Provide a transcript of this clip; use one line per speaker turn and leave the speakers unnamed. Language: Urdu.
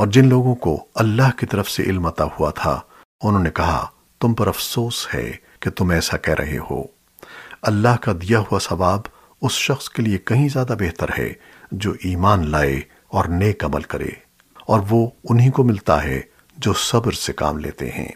اور جن لوگوں کو اللہ کی طرف سے علم عطا ہوا تھا، انہوں نے کہا، تم پر افسوس ہے کہ تم ایسا کہہ رہے ہو۔ اللہ کا دیا ہوا ثواب اس شخص کے لیے کہیں زیادہ بہتر ہے جو ایمان لائے اور نیک عمل کرے، اور وہ انہی کو ملتا ہے جو صبر سے کام لیتے ہیں۔